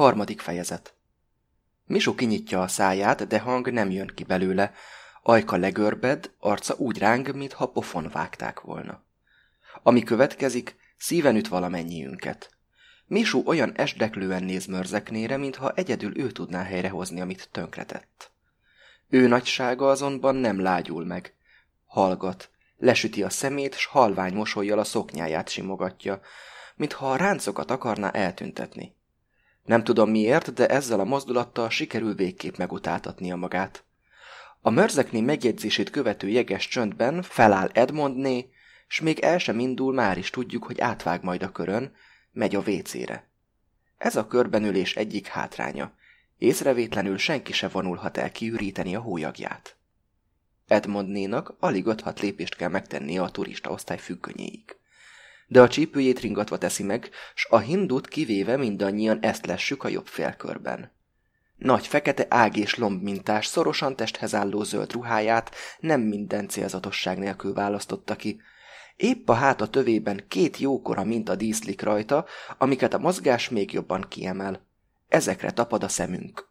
Harmadik fejezet. Misu kinyitja a száját, de hang nem jön ki belőle. Ajka legörbed, arca úgy ráng, mintha pofon vágták volna. Ami következik, szíven üt valamennyiünket. Misu olyan esdeklően néz mörzeknére, mintha egyedül ő tudná helyrehozni, amit tönkretett. Ő nagysága azonban nem lágyul meg. Hallgat, lesüti a szemét, s halvány mosolyjal a szoknyáját simogatja, mintha a ráncokat akarná eltüntetni. Nem tudom miért, de ezzel a mozdulattal sikerül végképp megutáltatnia magát. A mörzekné megjegyzését követő jeges csöndben feláll Edmondné, s még el sem indul, már is tudjuk, hogy átvág majd a körön, megy a vécére. Ez a körbenülés egyik hátránya. Észrevétlenül senki se vonulhat el kiüríteni a hólyagját. Edmondnénak alig öt lépést kell megtennie a turista osztály függönyéig de a csípőjét ringatva teszi meg, s a hindut kivéve mindannyian ezt lessük a jobb félkörben. Nagy fekete ág és lomb mintás, szorosan testhez álló zöld ruháját nem minden célzatosság nélkül választotta ki. Épp a háta tövében két jókora minta díszlik rajta, amiket a mozgás még jobban kiemel. Ezekre tapad a szemünk.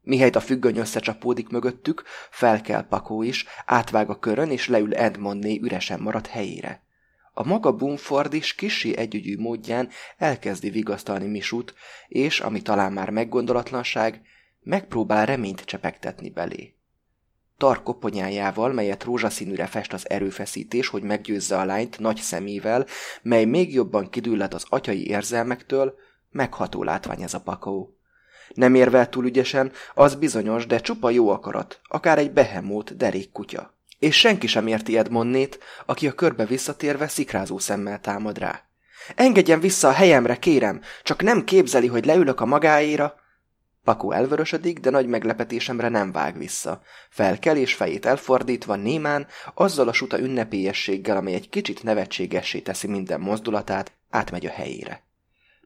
Mihelyt a függöny összecsapódik mögöttük, fel kell Pakó is, átvág a körön, és leül Edmondné üresen maradt helyére. A maga Bumford is kisi együgyű módján elkezdi vigasztalni Misút, és, ami talán már meggondolatlanság, megpróbál reményt csepegtetni belé. Tar koponyájával, melyet rózsaszínűre fest az erőfeszítés, hogy meggyőzze a lányt nagy szemével, mely még jobban kidülled az atyai érzelmektől, megható látvány ez a pakó. Nem érvel túl ügyesen, az bizonyos, de csupa jó akarat, akár egy behemót derék kutya és senki sem érti Edmondnét, aki a körbe visszatérve szikrázó szemmel támad rá. Engedjen vissza a helyemre, kérem, csak nem képzeli, hogy leülök a magáéra. Pakó elvörösödik, de nagy meglepetésemre nem vág vissza. Felkel és fejét elfordítva némán, azzal a suta ünnepélyességgel, amely egy kicsit nevetségessé teszi minden mozdulatát, átmegy a helyére.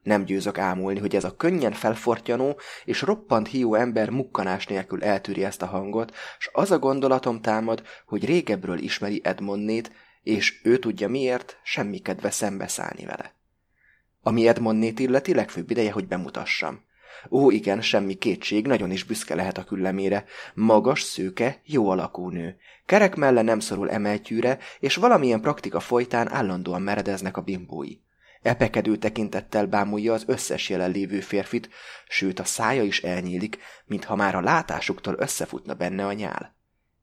Nem győzök ámulni, hogy ez a könnyen felfortyanó és roppant hiú ember mukkanás nélkül eltűri ezt a hangot, s az a gondolatom támad, hogy régebről ismeri Edmondnét, és ő tudja miért, semmi kedve szembeszállni vele. Ami Edmondnét illeti, legfőbb ideje, hogy bemutassam. Ó, igen, semmi kétség, nagyon is büszke lehet a küllemére. Magas, szőke, jó alakú nő. Kerek melle nem szorul emeltyűre, és valamilyen praktika folytán állandóan meredeznek a bimbói. Epekedő tekintettel bámulja az összes jelenlévő férfit, sőt a szája is elnyílik, mintha már a látásuktól összefutna benne a nyál.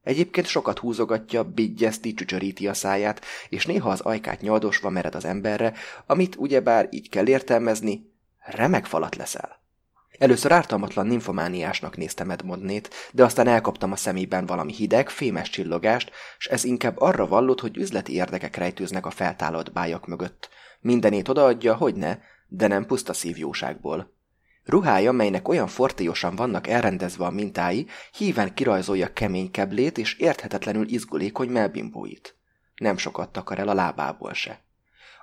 Egyébként sokat húzogatja, bigyezti, csücsöríti a száját, és néha az ajkát nyaldosva mered az emberre, amit ugyebár így kell értelmezni, remek falat leszel. Először ártalmatlan ninfomániásnak néztem Edmondnét, de aztán elkaptam a szemében valami hideg, fémes csillogást, s ez inkább arra vallott, hogy üzleti érdekek rejtőznek a feltállott bájak mögött. Mindenét odaadja, hogy ne, de nem puszta szívjóságból. Ruhája, melynek olyan fortélyosan vannak elrendezve a mintái, híven kirajzolja kemény keblét és érthetetlenül izgulékony melbimbóit. Nem sokat takar el a lábából se.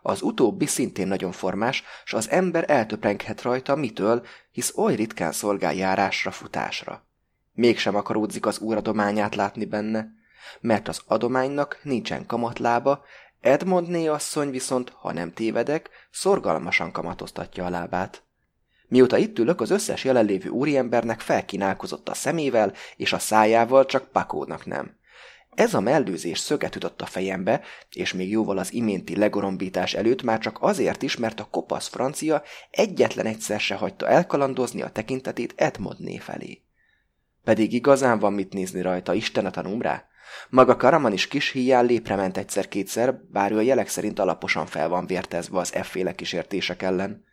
Az utóbbi szintén nagyon formás, s az ember eltöprenghet rajta mitől, hisz oly ritkán szolgál járásra, futásra. Mégsem akaródzik az úradományát látni benne, mert az adománynak nincsen kamatlába, Edmondné asszony viszont, ha nem tévedek, szorgalmasan kamatoztatja a lábát. Mióta itt ülök, az összes jelenlévő úriembernek felkínálkozott a szemével és a szájával, csak Pakónak nem. Ez a mellőzés szöget ütött a fejembe, és még jóval az iménti legorombítás előtt már csak azért is, mert a kopasz francia egyetlen egyszer se hagyta elkalandozni a tekintetét Edmondné felé. Pedig igazán van mit nézni rajta, Isten a tanum rá? Maga Karaman is kis híján lépre ment egyszer-kétszer, bár ő a jelek szerint alaposan fel van vértezve az efféle kísértések ellen.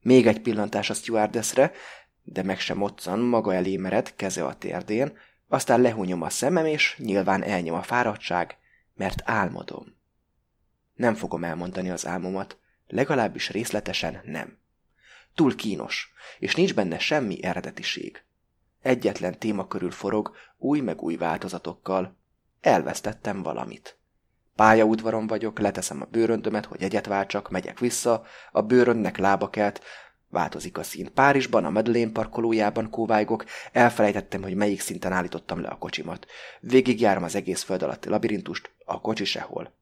Még egy pillantás a stewardessre, de meg sem moccan, maga elé mered, keze a térdén, aztán lehúnyom a szemem, és nyilván elnyom a fáradtság, mert álmodom. Nem fogom elmondani az álmomat, legalábbis részletesen nem. Túl kínos, és nincs benne semmi eredetiség. Egyetlen téma körül forog, új meg új változatokkal. Elvesztettem valamit. Pályaudvaron vagyok, leteszem a bőröndömet, hogy egyet váltsak, megyek vissza, a bőröndnek lába kelt, Változik a szín. Párizsban, a Madeleine parkolójában kóvájgok, elfelejtettem, hogy melyik szinten állítottam le a kocsimat. Végigjárom az egész föld alatti labirintust, a kocsi sehol.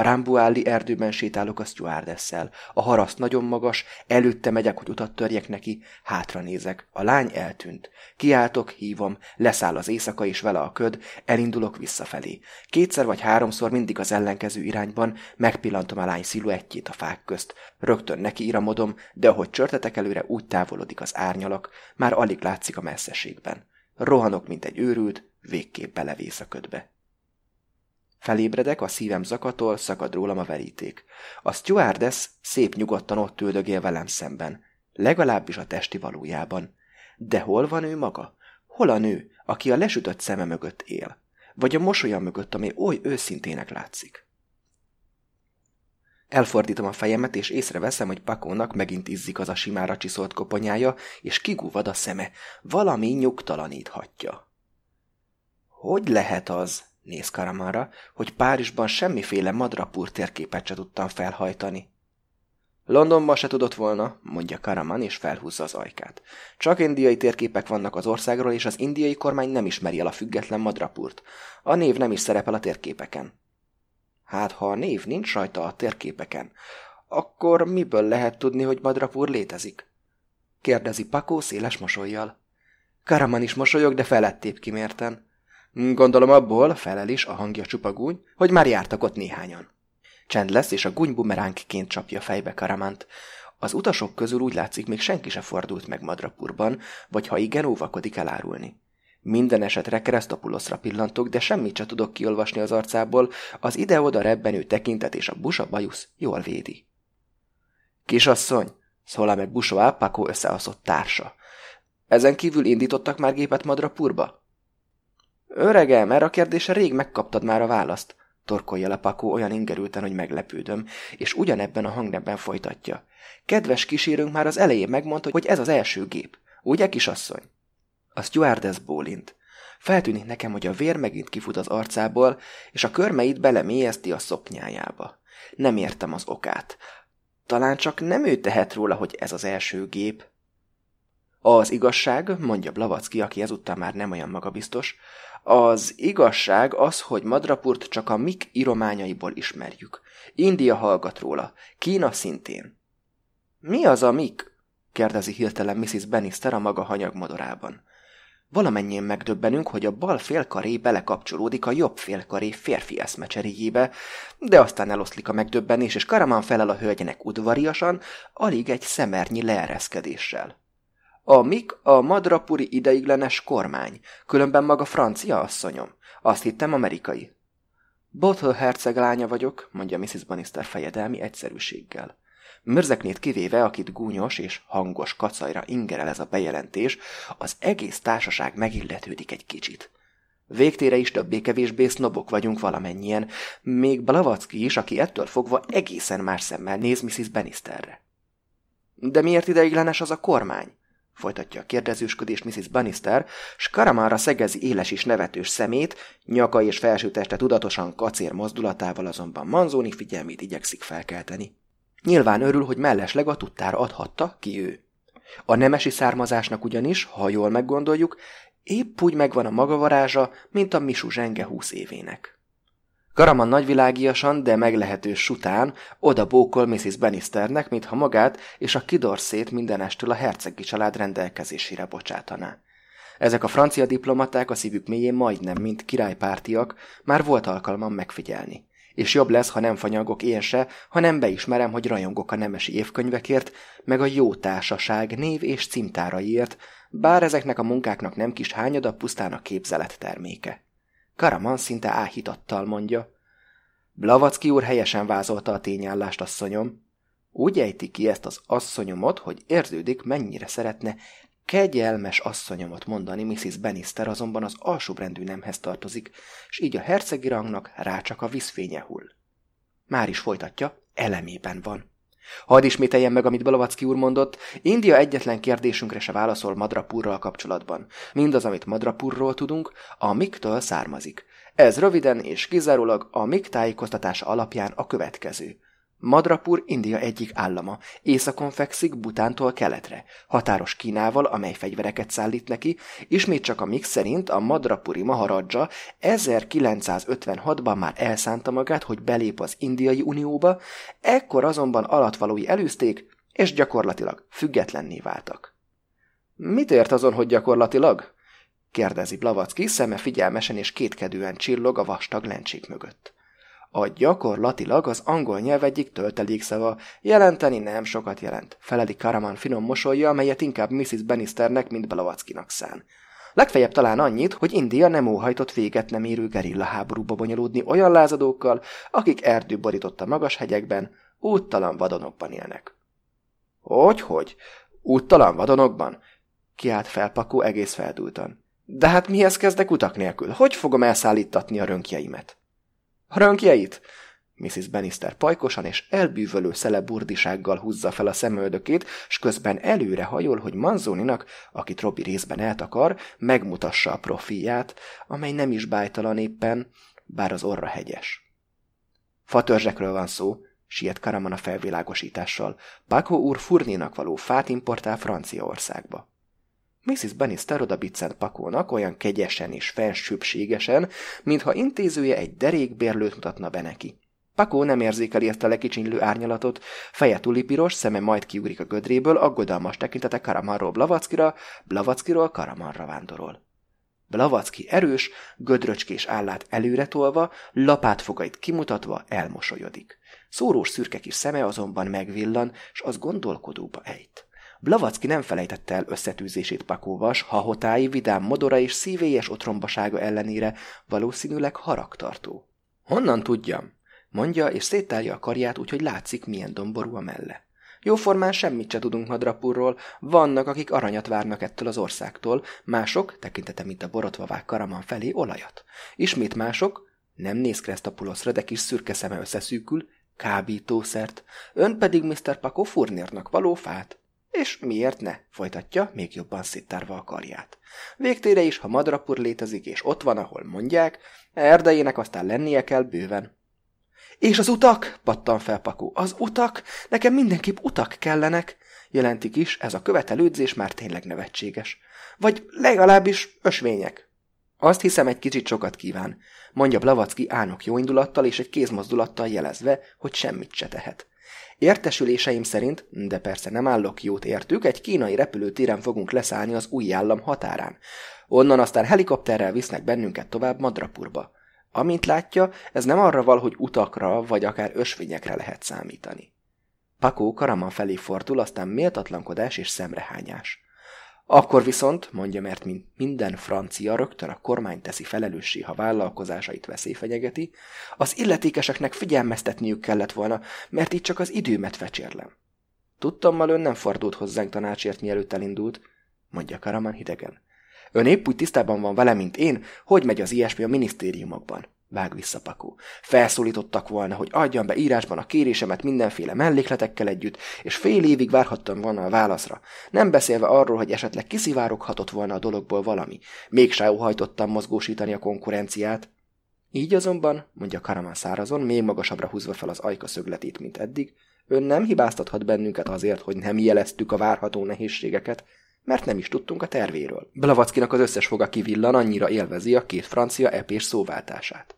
A Rambuáli erdőben sétálok a stewardesszel. A haraszt nagyon magas, előtte megyek, hogy utat törjek neki, hátra nézek. A lány eltűnt. Kiáltok, hívom, leszáll az éjszaka és vele a köd, elindulok visszafelé. Kétszer vagy háromszor mindig az ellenkező irányban megpillantom a lány sziluettjét a fák közt. Rögtön neki iramodom, de ahogy csörtetek előre, úgy távolodik az árnyalak, már alig látszik a messzeségben. Rohanok, mint egy őrült, végképp belevész a ködbe. Felébredek, a szívem zakatol, szakad rólam a veríték. A stewardess szép nyugodtan ott üldögél velem szemben. Legalábbis a testi valójában. De hol van ő maga? Hol a nő, aki a lesütött szeme mögött él? Vagy a mosolya mögött, ami oly őszintének látszik? Elfordítom a fejemet, és észreveszem, hogy Pakónak megint izzik az a simára csiszolt koponyája, és kigúvad a szeme. Valami nyugtalaníthatja. Hogy lehet az, néz Karamanra, hogy Párizsban semmiféle madrapúr térképet se tudtam felhajtani. Londonban se tudott volna, mondja Karaman, és felhúzza az ajkát. Csak indiai térképek vannak az országról, és az indiai kormány nem ismeri el a független madrapurt. A név nem is szerepel a térképeken. Hát, ha a név nincs rajta a térképeken, akkor miből lehet tudni, hogy madrapur létezik? Kérdezi Pakó széles mosolyjal. Karaman is mosolyog, de felettébb kimérten. Gondolom abból, felel is, a hangja csupa gúny, hogy már jártak ott néhányan. Csend lesz, és a gúny bumeránkként csapja fejbe Karamant. Az utasok közül úgy látszik, még senki se fordult meg Madrapurban, vagy ha igen, óvakodik elárulni. Minden esetre Keresztopuloszra pillantok, de semmit se tudok kiolvasni az arcából, az ide-oda rebbenő tekintet és a busa bajusz jól védi. Kisasszony, szólá meg Busoá, Pakó összeaszott társa. Ezen kívül indítottak már gépet Madrapurba? Öregem, erre a kérdésre rég megkaptad már a választ, torkolja le Pakó olyan ingerülten, hogy meglepődöm, és ugyanebben a hangnemben folytatja. Kedves kísérünk már az elején megmondta, hogy ez az első gép. Ugye, kisasszony? A stewardess bólint. Feltűnik nekem, hogy a vér megint kifut az arcából, és a körmeit belemélyezti a szoknyájába. Nem értem az okát. Talán csak nem ő tehet róla, hogy ez az első gép. Az igazság, mondja Blavacki, aki ezúttal már nem olyan magabiztos, az igazság az, hogy Madrapurt csak a mik írományaiból ismerjük. India hallgat róla, Kína szintén. Mi az a mik? kérdezi hirtelen Mrs. Bannister a maga hanyagmodorában. Valamennyien megdöbbenünk, hogy a bal félkaré belekapcsolódik a jobb félkaré férfi eszmecseréjébe, de aztán eloszlik a megdöbbenés, és Karaman felel a hölgyenek udvariasan, alig egy szemernyi leereszkedéssel. A mik a madrapuri ideiglenes kormány, különben maga francia asszonyom. Azt hittem amerikai. Bottle herceg lánya vagyok, mondja Mrs. Bannister fejedelmi egyszerűséggel. Mörzeknét kivéve, akit gúnyos és hangos kacajra ingerel ez a bejelentés, az egész társaság megilletődik egy kicsit. Végtére is többé-kevésbé sznobok vagyunk valamennyien, még Blavacki is, aki ettől fogva egészen más szemmel néz Mrs. Bannisterre. De miért ideiglenes az a kormány? Folytatja a kérdezősködést Mrs. Bannister, s Karamára szegezi éles és nevetős szemét, nyaka és felsőteste tudatosan kacér mozdulatával azonban Manzoni figyelmét igyekszik felkelteni. Nyilván örül, hogy mellesleg a tudtára adhatta ki ő. A nemesi származásnak ugyanis, ha jól meggondoljuk, épp úgy megvan a maga varázsa, mint a Misu zsenge húsz évének. Karaman nagyvilágiasan, de meglehetős sután oda bókol Mrs. Bannisternek, mintha magát és a kidorszét mindenestől a hercegi család rendelkezésére bocsátaná. Ezek a francia diplomaták a szívük mélyén majdnem, mint királypártiak, már volt alkalmam megfigyelni. És jobb lesz, ha nem fanyagok én se, ha nem beismerem, hogy rajongok a nemesi évkönyvekért, meg a jó társaság név és címtáraiért, bár ezeknek a munkáknak nem kis hányada pusztán a képzelet terméke. Karaman szinte áhítattal mondja. Blavacki úr helyesen vázolta a tényállást, asszonyom. Úgy ejti ki ezt az asszonyomot, hogy érződik, mennyire szeretne kegyelmes asszonyomot mondani, Mrs. Bannister azonban az alsóbrendű nemhez tartozik, és így a hercegi rangnak rá csak a vízfénye hull. Már is folytatja, elemében van. Hadd ismételjem meg, amit Balavacki úr mondott, India egyetlen kérdésünkre se válaszol Madrapurral kapcsolatban. Mindaz, amit Madrapurról tudunk, a Miktől származik. Ez röviden és kizárólag a Mik tájékoztatása alapján a következő. Madrapur India egyik állama, északon fekszik Butántól keletre, határos Kínával, amely fegyvereket szállít neki, ismét csak a mix szerint a Madrapuri Maharadja 1956-ban már elszánta magát, hogy belép az Indiai Unióba, ekkor azonban alatvalói előzték, és gyakorlatilag függetlenné váltak. Mit ért azon, hogy gyakorlatilag? kérdezi Blavacki, szeme figyelmesen és kétkedően csillog a vastag lencsék mögött. A gyakorlatilag az angol nyelv egyik töltelékszava, jelenteni nem sokat jelent, feleli Karaman finom mosolya, amelyet inkább Mrs. Bannisternek, mint Blavackinak szán. Legfeljebb talán annyit, hogy India nem óhajtott véget nem érő gerilla háborúba bonyolódni olyan lázadókkal, akik erdő borította magas hegyekben, úttalan vadonokban élnek. Hogy-hogy? Úttalan vadonokban? Kiált felpakó egész feldúltan. De hát mihez kezdek utak nélkül? Hogy fogom elszállítatni a rönkjeimet? Rönkjeit? Mrs. Bannister pajkosan és elbűvölő szeleburdisággal húzza fel a szemöldökét, s közben előre hajol, hogy Manzoninak, akit Robi részben eltakar, megmutassa a profilját, amely nem is bájtalan éppen, bár az orra hegyes. Fatörzsekről van szó, siet Karaman a felvilágosítással. Paco úr furnénak való fát importál Franciaországba. Mrs. Bannister oda biccent Pakónak olyan kegyesen és fensőbségesen, mintha intézője egy derékbérlőt mutatna be neki. Pakó nem érzékeli ezt a lekicsinylő árnyalatot, feje tulipiros, szeme majd kiugrik a gödréből, aggodalmas tekintete Karamanról Blavackira, Blavackiról Karamanra vándorol. Blavacki erős, gödröcskés állát előre tolva, lapátfogait kimutatva elmosolyodik. Szórós szürke kis szeme azonban megvillan, s az gondolkodóba ejt. Blavacki nem felejtette el összetűzését Pakóvas, hahotái, vidám modora és szívélyes otrombasága ellenére valószínűleg haragtartó. Honnan tudjam? mondja, és széttálja a karját, úgyhogy látszik, milyen domború a melle. Jóformán semmit se tudunk Madrapurról, vannak, akik aranyat várnak ettől az országtól, mások, tekintete mint a borotvavák Karaman felé, olajat. Ismét mások, nem néz Kresztapuloszra, de kis szürke szeme összeszűkül, kábítószert, ön pedig Mr. Paco furnérnak való fát. És miért ne? folytatja, még jobban szittárva a karját. Végtére is, ha madrapur létezik, és ott van, ahol mondják, erdejének aztán lennie kell bőven. És az utak? pattan fel Pakó. Az utak? Nekem mindenképp utak kellenek. Jelentik is, ez a követelődzés már tényleg nevetséges. Vagy legalábbis ösvények. Azt hiszem, egy kicsit sokat kíván, mondja Blavacki ánok jóindulattal és egy kézmozdulattal jelezve, hogy semmit se tehet. Értesüléseim szerint, de persze nem állok jót értük, egy kínai repülőtéren fogunk leszállni az új állam határán. Onnan aztán helikopterrel visznek bennünket tovább Madrapurba. Amint látja, ez nem arra val, hogy utakra vagy akár ösvényekre lehet számítani. Pakó Karaman felé fordul, aztán méltatlankodás és szemrehányás. Akkor viszont, mondja, mert mint minden francia rögtön a kormány teszi felelőssé, ha vállalkozásait veszély fenyegeti, az illetékeseknek figyelmeztetniük kellett volna, mert itt csak az időmet fecsérlem. Tudtam, ön nem fordult hozzánk tanácsért, mielőtt elindult, mondja Karaman hidegen. Ön épp úgy tisztában van vele, mint én, hogy megy az ilyesmi a minisztériumokban. Vág vissza Pakó. Felszólítottak volna, hogy adjam be írásban a kérésemet mindenféle mellékletekkel együtt, és fél évig várhattam volna a válaszra. Nem beszélve arról, hogy esetleg kiszivároghatott volna a dologból valami. Mégse óhajtottam mozgósítani a konkurenciát. Így azonban, mondja Karaman szárazon, még magasabbra húzva fel az ajka szögletét, mint eddig, ön nem hibáztathat bennünket azért, hogy nem jeleztük a várható nehézségeket, mert nem is tudtunk a tervéről. Blavackinak az összes foga kivillan, annyira élvezi a két francia epés szóváltását.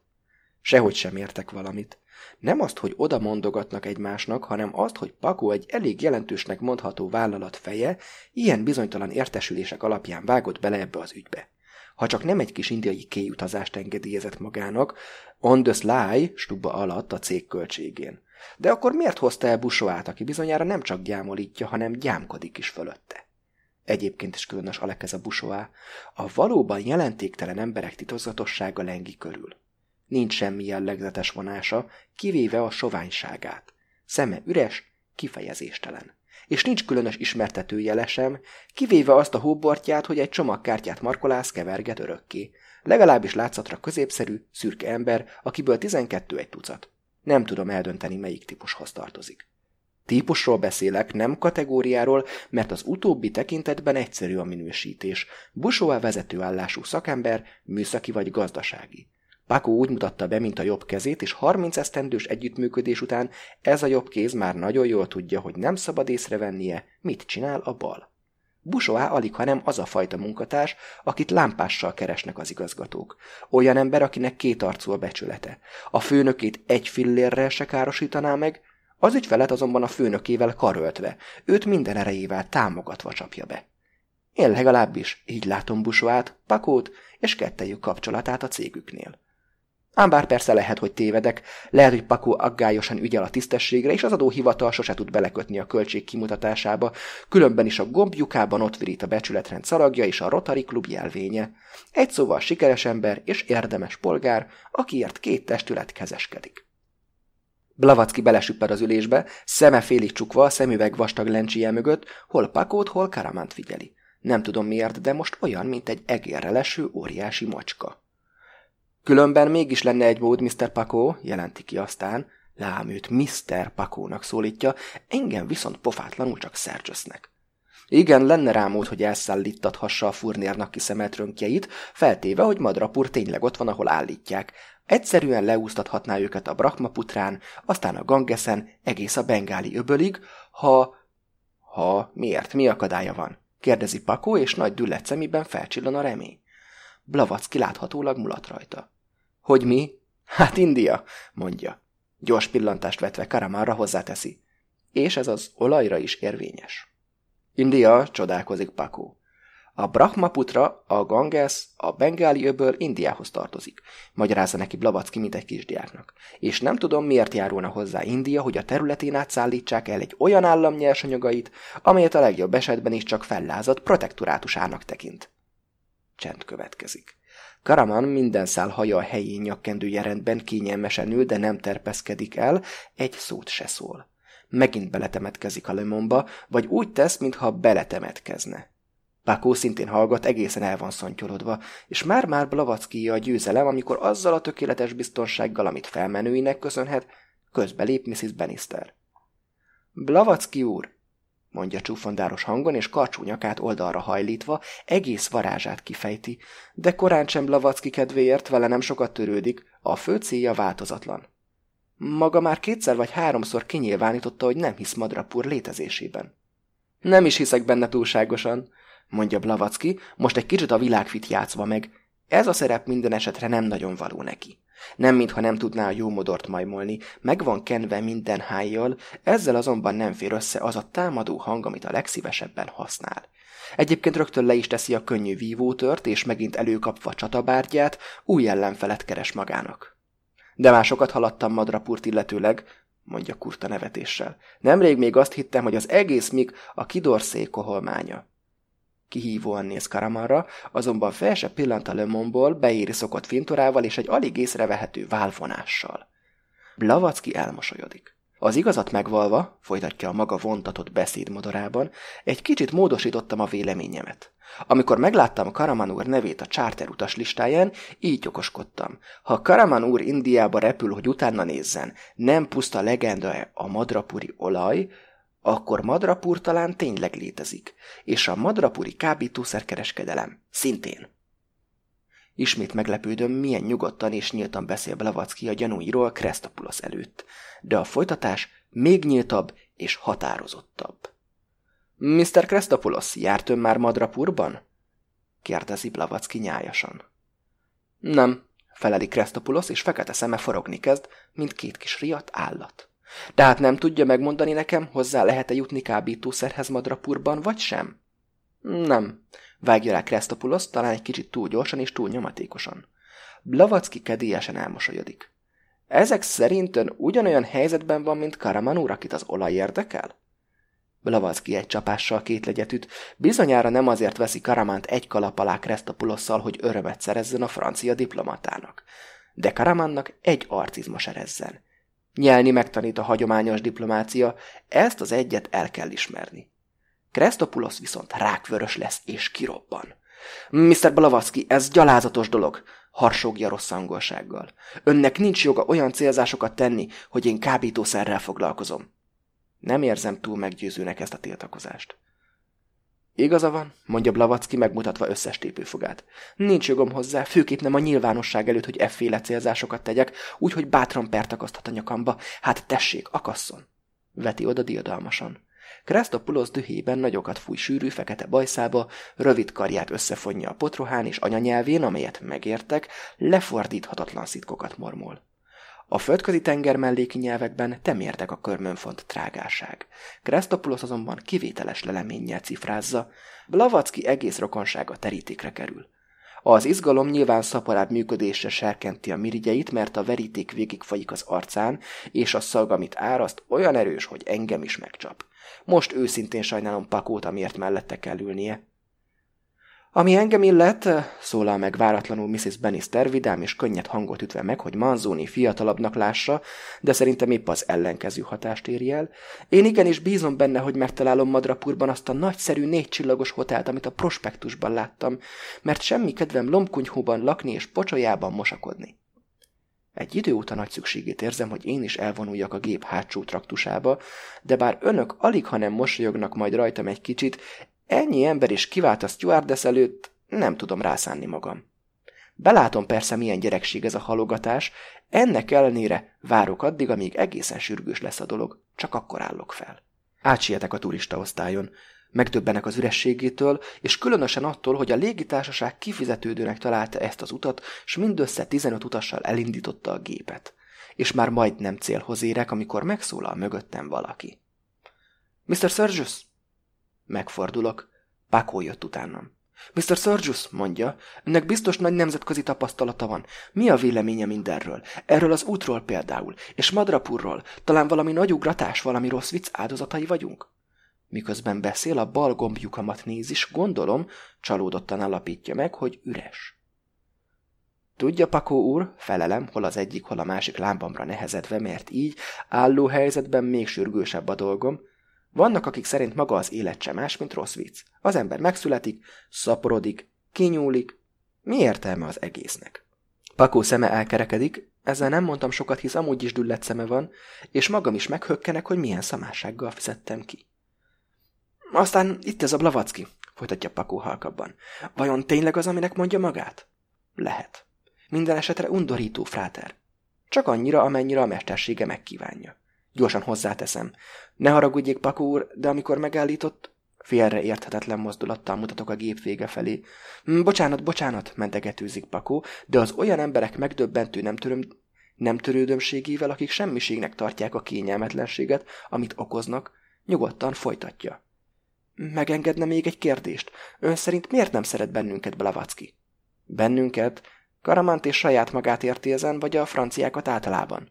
Sehogy sem értek valamit. Nem azt, hogy oda mondogatnak egymásnak, hanem azt, hogy Pakó egy elég jelentősnek mondható vállalat feje ilyen bizonytalan értesülések alapján vágott bele ebbe az ügybe. Ha csak nem egy kis indiai kéjutazást engedélyezett magának, on the sly, stubba alatt a cég költségén. De akkor miért hozta el Busoát, aki bizonyára nem csak gyámolítja, hanem gyámkodik is fölötte? Egyébként is különös Alek a Busoá, a valóban jelentéktelen emberek titokzatossága lengi körül. Nincs semmi jellegzetes vonása, kivéve a soványságát. Szeme üres, kifejezéstelen. És nincs különös ismertető jele sem, kivéve azt a hóbortját, hogy egy csomagkártyát markolász keverget örökké. Legalábbis látszatra középszerű, szürke ember, akiből 12 egy tucat. Nem tudom eldönteni, melyik típushoz tartozik. Típusról beszélek, nem kategóriáról, mert az utóbbi tekintetben egyszerű a minősítés. Busóa vezetőállású szakember, műszaki vagy gazdasági. Paco úgy mutatta be, mint a jobb kezét, és 30 esztendős együttműködés után ez a jobb kéz már nagyon jól tudja, hogy nem szabad észrevennie, mit csinál a bal. Busoá alig, hanem az a fajta munkatárs, akit lámpással keresnek az igazgatók. Olyan ember, akinek két arcú a becsülete. A főnökét egy fillérrel se károsítaná meg, az ügyfelet azonban a főnökével karöltve, őt minden erejével támogatva csapja be. Én legalábbis így látom Busoát, Pakót és kettejük kapcsolatát a cégüknél. Ám bár persze lehet, hogy tévedek, lehet, hogy Pakó aggályosan ügyel a tisztességre, és az adóhivatal sose tud belekötni a költség kimutatásába, különben is a gombjukában ott virít a becsületrend szaragja és a Rotary Klub jelvénye. Egy szóval sikeres ember és érdemes polgár, akiért két testület kezeskedik. Blavacki belesüpped az ülésbe, szeme félig csukva a szemüveg vastag lencsie mögött, hol Pakót, hol Karamant figyeli. Nem tudom miért, de most olyan, mint egy egérre leső óriási macska. Különben mégis lenne egy mód, Mr. Paco, jelenti ki aztán, lám őt Mr. Pakónak szólítja, engem viszont pofátlanul csak Szercsösznek. Igen, lenne rá mód, hogy elszállítathassa a furnérnak kiszemelt röntjeit, feltéve, hogy Madrapur tényleg ott van, ahol állítják. Egyszerűen leúztathatná őket a Brahmaputrán, aztán a Gangeszen, egész a bengáli öbölig, ha... Ha miért? Mi akadálya van? kérdezi Pakó, és nagy düllet szemében felcsillan a remény. Blavac kiláthatólag mulat rajta. Hogy mi? Hát India, mondja. Gyors pillantást vetve Karamára hozzáteszi. És ez az olajra is érvényes. India, csodálkozik Pakó. A Brahmaputra, a Ganges, a bengáli öböl Indiához tartozik, magyarázza neki Blavacki, mint egy kisdiáknak. És nem tudom, miért járulna hozzá India, hogy a területén átszállítsák el egy olyan állam nyersanyagait, amelyet a legjobb esetben is csak fellázadt protektorátusának tekint. Csend következik. Karaman minden szál haja a helyén nyakkendője rendben kényelmesen ül, de nem terpeszkedik el, egy szót se szól. Megint beletemetkezik a lemomba, vagy úgy tesz, mintha beletemetkezne. Pákó szintén hallgat, egészen el van szontyolodva, és már-már Blavacki a győzelem, amikor azzal a tökéletes biztonsággal, amit felmenőinek köszönhet, közbelép Mrs. Bannister. Blavacki úr, mondja csúfondáros hangon, és karcsú nyakát oldalra hajlítva, egész varázsát kifejti, de korán sem Blavacki kedvéért vele nem sokat törődik, a fő célja változatlan. Maga már kétszer vagy háromszor kinyilvánította, hogy nem hisz Madrapur létezésében. Nem is hiszek benne túlságosan, mondja Blavacki, most egy kicsit a világfit játszva meg. Ez a szerep minden esetre nem nagyon való neki. Nem mintha nem tudná a jó modort majmolni, meg van kenve minden hájjal, ezzel azonban nem fér össze az a támadó hang, amit a legszívesebben használ. Egyébként rögtön le is teszi a könnyű vívótört, és megint előkapva csatabárgyát, új ellenfelet keres magának. De másokat haladtam Madrapurt illetőleg, mondja Kurta nevetéssel. Nemrég még azt hittem, hogy az egész mik a kidorszé koholmánya kihívóan néz Karamanra, azonban fel se pillant a lömomból, beéri szokott fintorával és egy alig észrevehető válvonással. Blavacki elmosolyodik. Az igazat megvalva, folytatja a maga vontatott beszédmodorában, egy kicsit módosítottam a véleményemet. Amikor megláttam Karaman úr nevét a charter utas listáján, így okoskodtam. Ha Karaman úr Indiába repül, hogy utána nézzen, nem puszta legenda a madrapuri olaj, akkor Madrapur talán tényleg létezik, és a madrapuri kábítószerkereskedelem szintén. Ismét meglepődöm, milyen nyugodtan és nyíltan beszél Blavacki a gyanúiról Kresztapulos előtt, de a folytatás még nyíltabb és határozottabb. Mr. Kresztapulos, járt ön már Madrapurban? kérdezi Blavacki nyájasan. Nem, feleli Kresztapulos, és fekete szeme forogni kezd, mint két kis riadt állat. Tehát nem tudja megmondani nekem, hozzá lehet-e jutni kábítószerhez Madrapurban, vagy sem? Nem, vágja rá Kresztopulos, talán egy kicsit túl gyorsan és túl nyomatékosan. Blavacki kedélyesen elmosolyodik. Ezek szerint ön ugyanolyan helyzetben van, mint Karaman úr, akit az olaj érdekel? Blavacki egy csapással két legyetűt, bizonyára nem azért veszi Karamant egy kalap alá Kresztopulosszal, hogy örömet szerezzen a francia diplomatának. De Karamannak egy arcizma serezzen. Nyelni megtanít a hagyományos diplomácia, ezt az egyet el kell ismerni. Krestopulos viszont rákvörös lesz és kirobban. Mr. Blavatsky, ez gyalázatos dolog, harsogja rossz angolsággal. Önnek nincs joga olyan célzásokat tenni, hogy én kábítószerrel foglalkozom. Nem érzem túl meggyőzőnek ezt a tiltakozást. Igaza van, mondja Blavacki megmutatva összes tépőfogát. Nincs jogom hozzá, főképp nem a nyilvánosság előtt, hogy efféle célzásokat tegyek, úgyhogy bátran pert akaszthat a nyakamba. Hát tessék, akasszon! Veti oda diadalmasan. Krasztopulosz dühében nagyokat fúj sűrű fekete bajszába, rövid karját összefonja a potrohán és anyanyelvén, amelyet megértek, lefordíthatatlan szitkokat mormol. A földközi tenger melléki nyelvekben temértek a körmönfont trágárság. Krasztopulosz azonban kivételes leleménnyel cifrázza, Blavacki egész rokonsága terítékre kerül. Az izgalom nyilván szaporább működésre serkenti a mirigyeit, mert a veríték végig folyik az arcán, és a szag, amit áraszt, olyan erős, hogy engem is megcsap. Most őszintén sajnálom Pakót, amiért mellette kell ülnie. Ami engem illet, szólal meg váratlanul Mrs. Bannister vidám és könnyed hangot ütve meg, hogy Manzoni fiatalabbnak lássa, de szerintem épp az ellenkező hatást éri el. Én igenis bízom benne, hogy megtalálom Madrapurban azt a nagyszerű négycsillagos hotelt, amit a prospektusban láttam, mert semmi kedvem lombkunyhóban lakni és pocsolyában mosakodni. Egy idő után nagy szükségét érzem, hogy én is elvonuljak a gép hátsó traktusába, de bár önök alig, ha nem mosolyognak majd rajtam egy kicsit, ennyi ember is kivált a stewardess előtt, nem tudom rászánni magam. Belátom persze, milyen gyerekség ez a halogatás, ennek ellenére várok addig, amíg egészen sürgős lesz a dolog, csak akkor állok fel. Átsietek a turista osztályon. Megdöbbenek az ürességétől, és különösen attól, hogy a légitársaság kifizetődőnek találta ezt az utat, s mindössze 15 utassal elindította a gépet. És már majdnem célhoz érek, amikor megszólal mögöttem valaki. Mr. Sergius? Megfordulok. Pakó jött utánam. Mr. Sergius, mondja, önnek biztos nagy nemzetközi tapasztalata van. Mi a véleménye mindenről? Erről az útról például, és Madrapurról. Talán valami nagy ugratás, valami rossz vicc áldozatai vagyunk? Miközben beszél, a bal gombjukamat néz is, gondolom, csalódottan alapítja meg, hogy üres. Tudja, Pakó úr, felelem, hol az egyik, hol a másik lábamra nehezedve, mert így, álló helyzetben még sürgősebb a dolgom. Vannak, akik szerint maga az élet sem más, mint rossz vicc. Az ember megszületik, szaporodik, kinyúlik. Mi értelme az egésznek? Pakó szeme elkerekedik, ezzel nem mondtam sokat, hisz amúgy is düllett szeme van, és magam is meghökkenek, hogy milyen szamássággal fizettem ki. Aztán itt ez a Blavacki, folytatja Pakó halkabban. Vajon tényleg az, aminek mondja magát? Lehet. Minden esetre undorító, fráter. Csak annyira, amennyire a mestersége megkívánja. Gyorsan hozzáteszem. Ne haragudjék, Pakó úr, de amikor megállított, Félre érthetetlen mozdulattal mutatok a gép vége felé. Hm, bocsánat, bocsánat, mentegetőzik Pakó, de az olyan emberek megdöbbentő nem, töröm, nem törődömségével, akik semmiségnek tartják a kényelmetlenséget, amit okoznak, nyugodtan folytatja. Megengedne még egy kérdést? Ön szerint miért nem szeret bennünket, Blavacki? Bennünket? Karamant és saját magát érti ezen, vagy a franciákat általában?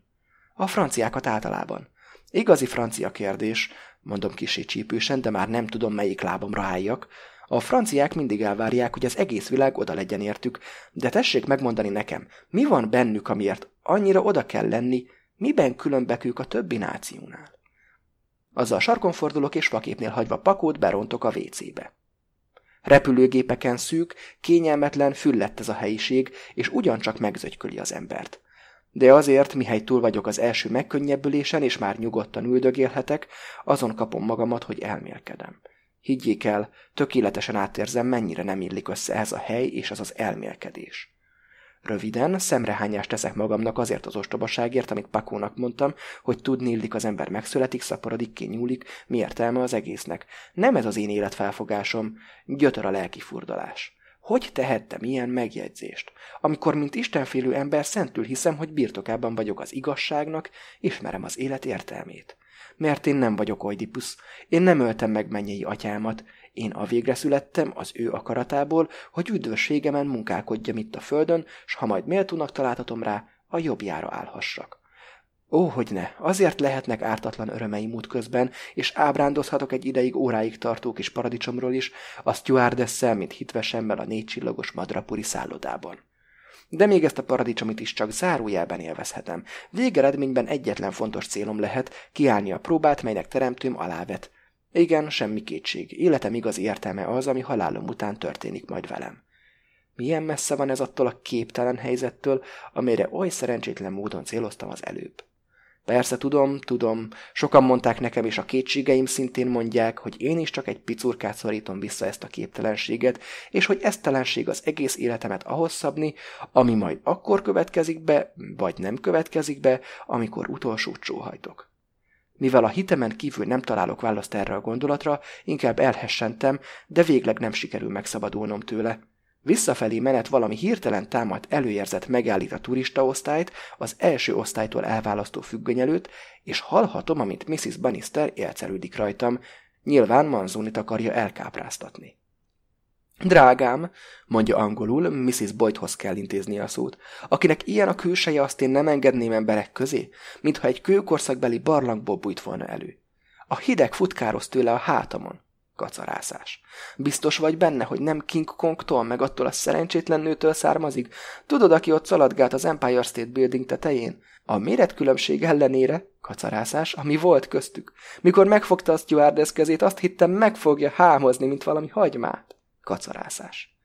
A franciákat általában. Igazi francia kérdés, mondom kisé csípősen, de már nem tudom, melyik lábamra álljak. A franciák mindig elvárják, hogy az egész világ oda legyen értük, de tessék megmondani nekem, mi van bennük, amiért annyira oda kell lenni, miben különbekük a többi nációnál? Azzal sarkon fordulok, és faképnél hagyva pakót berontok a vécébe. Repülőgépeken szűk, kényelmetlen, füllett ez a helyiség, és ugyancsak megzögyköli az embert. De azért, mihely túl vagyok az első megkönnyebbülésen, és már nyugodtan üldögélhetek, azon kapom magamat, hogy elmélkedem. Higgyék el, tökéletesen átérzem, mennyire nem illik össze ez a hely és az az elmélkedés. Röviden, szemrehányást teszek magamnak azért az ostobaságért, amit Pakónak mondtam, hogy tudni az ember megszületik, szaporodik, kinyúlik, mi értelme az egésznek. Nem ez az én életfelfogásom, gyötör a lelki furdalás. Hogy tehettem ilyen megjegyzést, amikor, mint istenfélő ember szentül hiszem, hogy birtokában vagyok az igazságnak, ismerem az élet értelmét. Mert én nem vagyok Oidipus, én nem öltem meg mennyei atyámat, én a végre születtem az ő akaratából, hogy üdvösségemen munkálkodjam itt a földön, s ha majd méltónak találtatom rá, a jobbjára állhassak. Ó, hogy ne, azért lehetnek ártatlan örömeim út közben, és ábrándozhatok egy ideig óráig tartó kis paradicsomról is, a stewardesszel, mint hitvesemmel a négycsillagos madrapuri szállodában. De még ezt a paradicsomit is csak zárójelben élvezhetem. Végeredményben egyetlen fontos célom lehet kiállni a próbát, melynek teremtőm alávet. Igen, semmi kétség. Életem igaz értelme az, ami halálom után történik majd velem. Milyen messze van ez attól a képtelen helyzettől, amelyre oly szerencsétlen módon céloztam az előbb. Persze tudom, tudom, sokan mondták nekem, és a kétségeim szintén mondják, hogy én is csak egy picurkát szorítom vissza ezt a képtelenséget, és hogy esztelenség az egész életemet ahhoz szabni, ami majd akkor következik be, vagy nem következik be, amikor utolsó csóhajtok. Mivel a hitemen kívül nem találok választ erre a gondolatra, inkább elhessentem, de végleg nem sikerül megszabadulnom tőle. Visszafelé menet valami hirtelen támadt előérzet megállít a turista osztályt az első osztálytól elválasztó függöny előtt, és hallhatom, amint Mrs. Bannister élcerődik rajtam, nyilván Manzonit akarja elkápráztatni. Drágám, mondja angolul, Mrs. Boydhoz kell intézni a szót, akinek ilyen a külseje, azt én nem engedném emberek közé, mintha egy kőkorszakbeli barlangból bújt volna elő. A hideg futkároz tőle a hátamon. Kacarászás. Biztos vagy benne, hogy nem King Kongtól, meg attól a szerencsétlen nőtől származik? Tudod, aki ott szaladgált az Empire State Building tetején? A méretkülönbség ellenére, kacarászás, ami volt köztük. Mikor megfogta a stewardess kezét, azt hittem meg fogja hámozni, mint valami hagymát. Kacarászás.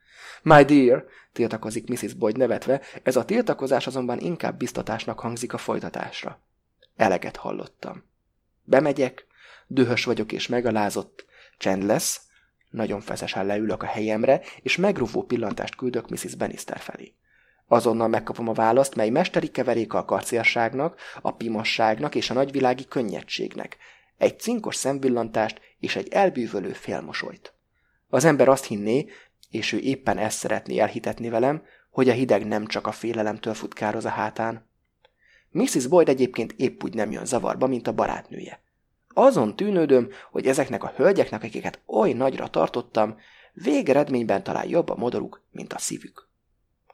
My dear, tiltakozik Mrs. Boyd nevetve, ez a tiltakozás azonban inkább biztatásnak hangzik a folytatásra. Eleget hallottam. Bemegyek, dühös vagyok és megalázott, Csend lesz, nagyon feszesen leülök a helyemre, és megrúvó pillantást küldök Mrs. Bannister felé. Azonnal megkapom a választ, mely mesteri keveréka a karciasságnak, a pimasságnak és a nagyvilági könnyedségnek. Egy cinkos szemvillantást és egy elbűvölő félmosolyt. Az ember azt hinné, és ő éppen ezt szeretné elhitetni velem, hogy a hideg nem csak a félelemtől futkároz a hátán. Mrs. Boyd egyébként épp úgy nem jön zavarba, mint a barátnője. Azon tűnődöm, hogy ezeknek a hölgyeknek, akiket oly nagyra tartottam, végeredményben talán jobb a modoruk, mint a szívük.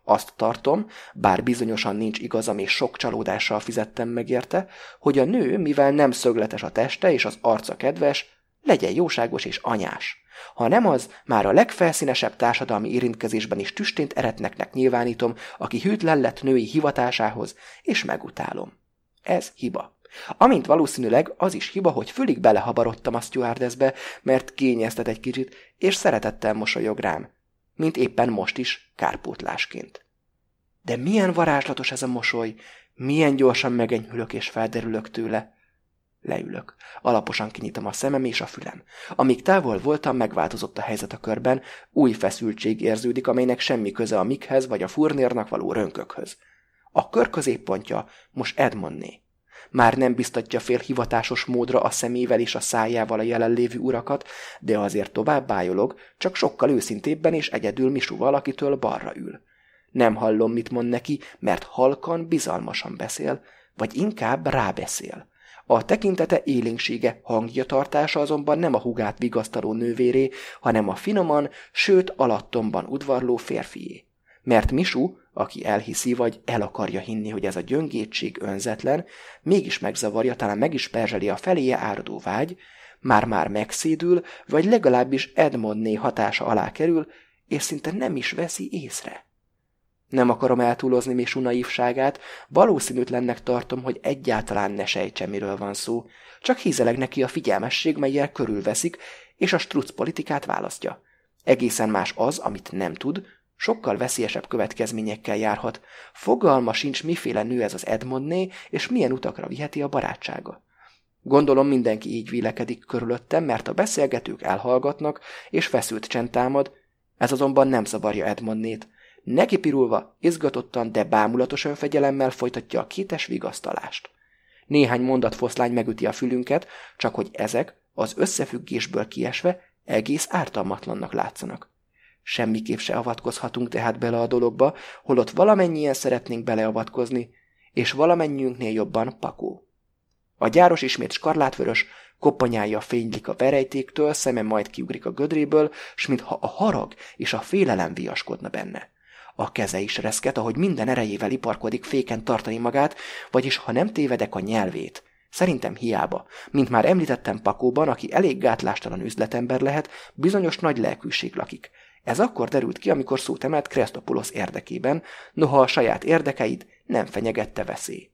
Azt tartom, bár bizonyosan nincs igazam és sok csalódással fizettem meg érte, hogy a nő, mivel nem szögletes a teste és az arca kedves, legyen jóságos és anyás. Ha nem az, már a legfelszínesebb társadalmi érintkezésben is tüstént eretneknek nyilvánítom, aki hűtlen lett női hivatásához, és megutálom. Ez hiba. Amint valószínűleg az is hiba, hogy fülig belehabarodtam a stewardessbe, mert kényeztet egy kicsit, és szeretettel mosolyog rám. Mint éppen most is, kárpótlásként. De milyen varázslatos ez a mosoly, milyen gyorsan megenyhülök és felderülök tőle. Leülök. Alaposan kinyitom a szemem és a fülem. Amíg távol voltam, megváltozott a helyzet a körben, új feszültség érződik, amelynek semmi köze a mikhez vagy a furnérnak való rönkökhöz. A kör középpontja most Edmondné. Már nem biztatja fél hivatásos módra a szemével és a szájával a jelenlévő urakat, de azért tovább bájolog, csak sokkal őszintébben és egyedül Misú valakitől balra ül. Nem hallom, mit mond neki, mert halkan, bizalmasan beszél, vagy inkább rábeszél. A tekintete élénksége, hangja tartása azonban nem a hugát vigasztaló nővéré, hanem a finoman, sőt alattomban udvarló férfié. Mert Misú, aki elhiszi, vagy el akarja hinni, hogy ez a gyöngétség önzetlen, mégis megzavarja, talán meg is perzseli a feléje áradó vágy, már-már megszédül, vagy legalábbis Edmondné hatása alá kerül, és szinte nem is veszi észre. Nem akarom eltúlozni Misú naívságát, valószínűtlennek tartom, hogy egyáltalán ne sejtse, miről van szó, csak hízeleg neki a figyelmesség, melyel körülveszik, és a struc politikát választja. Egészen más az, amit nem tud, sokkal veszélyesebb következményekkel járhat. Fogalma sincs, miféle nő ez az Edmondné, és milyen utakra viheti a barátsága. Gondolom mindenki így vélekedik körülöttem, mert a beszélgetők elhallgatnak, és feszült csend támad, ez azonban nem zavarja Edmondnét. Neki pirulva, izgatottan, de bámulatos önfegyelemmel folytatja a kétes vigasztalást. Néhány mondatfoszlány megüti a fülünket, csak hogy ezek, az összefüggésből kiesve, egész ártalmatlannak látszanak. Semmiképp se avatkozhatunk tehát bele a dologba, holott valamennyien szeretnénk beleavatkozni, és valamennyiünknél jobban pakó. A gyáros ismét skarlátvörös, koppanyája fénylik a verejtéktől, szeme majd kiugrik a gödréből, s mintha a harag és a félelem viaskodna benne. A keze is reszket, ahogy minden erejével iparkodik féken tartani magát, vagyis ha nem tévedek a nyelvét. Szerintem hiába. Mint már említettem Pakóban, aki elég gátlástalan üzletember lehet, bizonyos nagy lelkűség lakik. Ez akkor derült ki, amikor szót emelt Krestopulos érdekében, noha a saját érdekeit nem fenyegette veszély.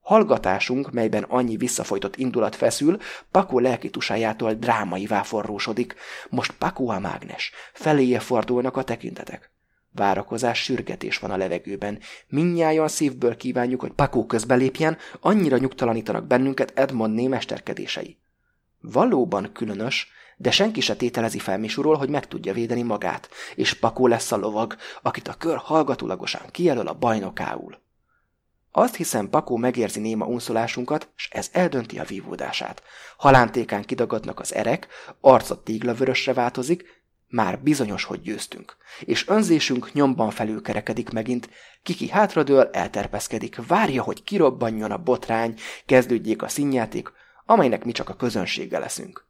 Hallgatásunk, melyben annyi visszafolytott indulat feszül, Pakó lelkitusájától drámaivá forrósodik. Most Pakó a mágnes, feléje fordulnak a tekintetek. Várakozás, sürgetés van a levegőben. Minnyáján szívből kívánjuk, hogy Pakó közbelépjen, annyira nyugtalanítanak bennünket Edmondné mesterkedései. Valóban különös, de senki se tételezi fel Misurról, hogy meg tudja védeni magát, és Pakó lesz a lovag, akit a kör hallgatólagosan kijelöl a bajnokául. Azt hiszem, Pakó megérzi néma unszolásunkat, s ez eldönti a vívódását. Halántékán kidagadnak az erek, arca téglavörösre változik, már bizonyos, hogy győztünk. És önzésünk nyomban felülkerekedik megint, kiki hátradől, elterpeszkedik, várja, hogy kirobbanjon a botrány, kezdődjék a színjáték, amelynek mi csak a közönsége leszünk.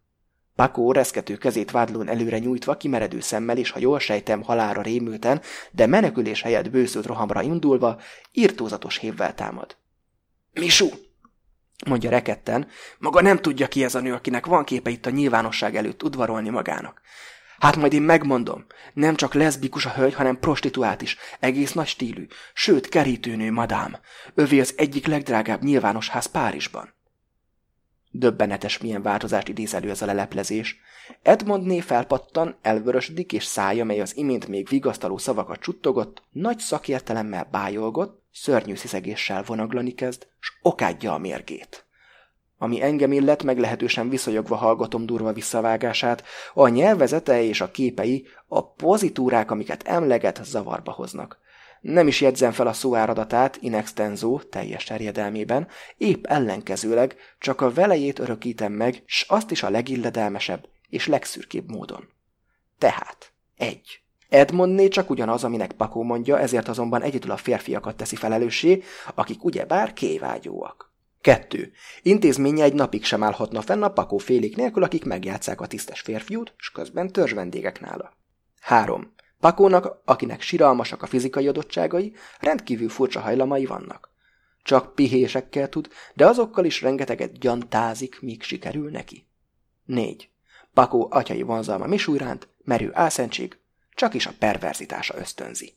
Pakó reszkető kezét vádlón előre nyújtva, kimeredő szemmel, és ha jól sejtem, halára rémülten, de menekülés helyett bőszült rohamra indulva, írtózatos hévvel támad. Misú! mondja reketten, maga nem tudja ki ez a nő, akinek van képe itt a nyilvánosság előtt udvarolni magának. Hát majd én megmondom, nem csak leszbikus a hölgy, hanem prostituált is, egész nagy stílű, sőt kerítőnő madám. Övé az egyik legdrágább nyilvános ház Párizsban. Döbbenetes milyen változást idéz elő ez a leleplezés. Edmondné felpattan, elvörösödik, és szája, mely az imént még vigasztaló szavakat csuttogott, nagy szakértelemmel bájolgott, szörnyű sziszegéssel vonaglani kezd, s okádja a mérgét. Ami engem illet, meglehetősen viszonyogva hallgatom durva visszavágását, a nyelvezete és a képei, a pozitúrák, amiket emleget, zavarba hoznak. Nem is jegyzem fel a szó áradatát in extenso teljes terjedelmében, épp ellenkezőleg csak a velejét örökítem meg, s azt is a legilledelmesebb és legszürkébb módon. Tehát, egy. Edmondné csak ugyanaz, aminek Pakó mondja, ezért azonban egyedül a férfiakat teszi felelőssé, akik ugyebár kévágyóak. Kettő. Intézménye egy napig sem állhatna fenn a Pakó félék nélkül, akik megjátszák a tisztes férfiút, s közben törzs vendégek nála. Három. Pakónak, akinek siralmasak a fizikai adottságai, rendkívül furcsa hajlamai vannak. Csak pihésekkel tud, de azokkal is rengeteget gyantázik, míg sikerül neki. 4. Pakó atyai vonzalma misújránt, merő álszentség, csak is a perverzitása ösztönzi.